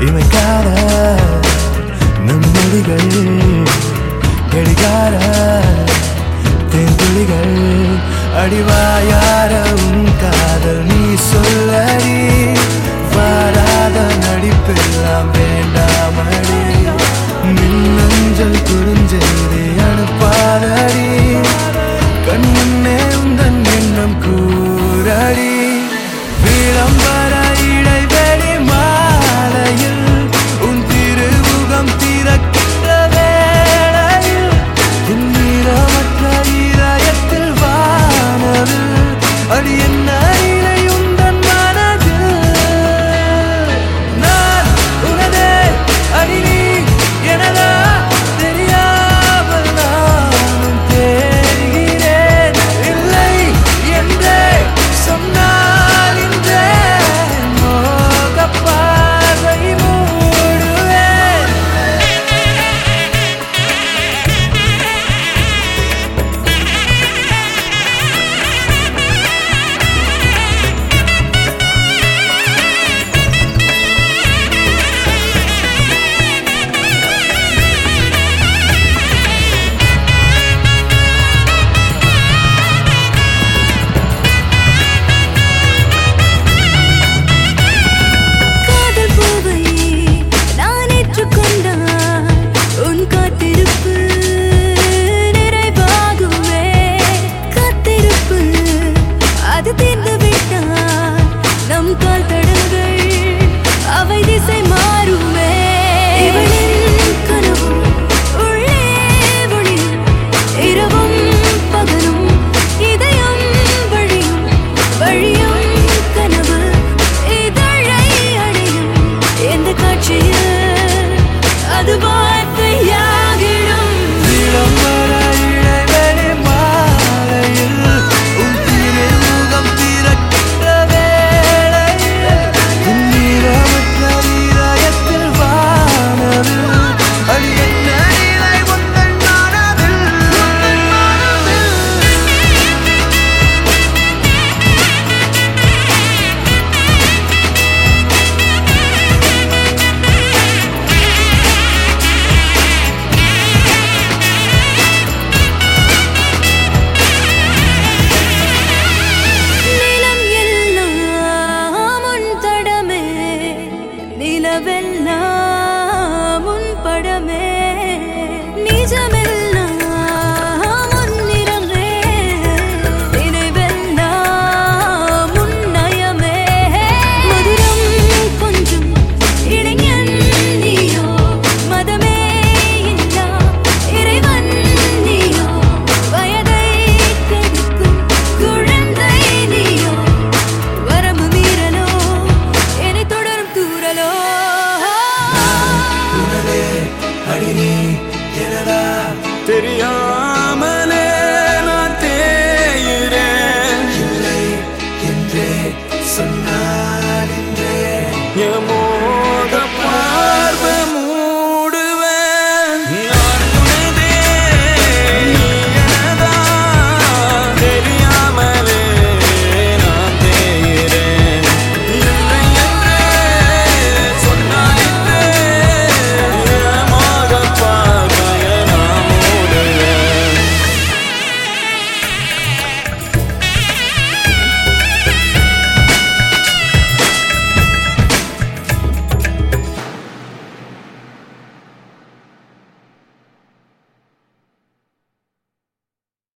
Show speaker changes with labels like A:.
A: இமைக்காத நம் மொழிகள் கெடுக்காத தென்துளிகள் அடிவாயாரவும் காதல் நீ சொல்லடி. வாராத நடிப்பெல்லாம் வேண்டாம்.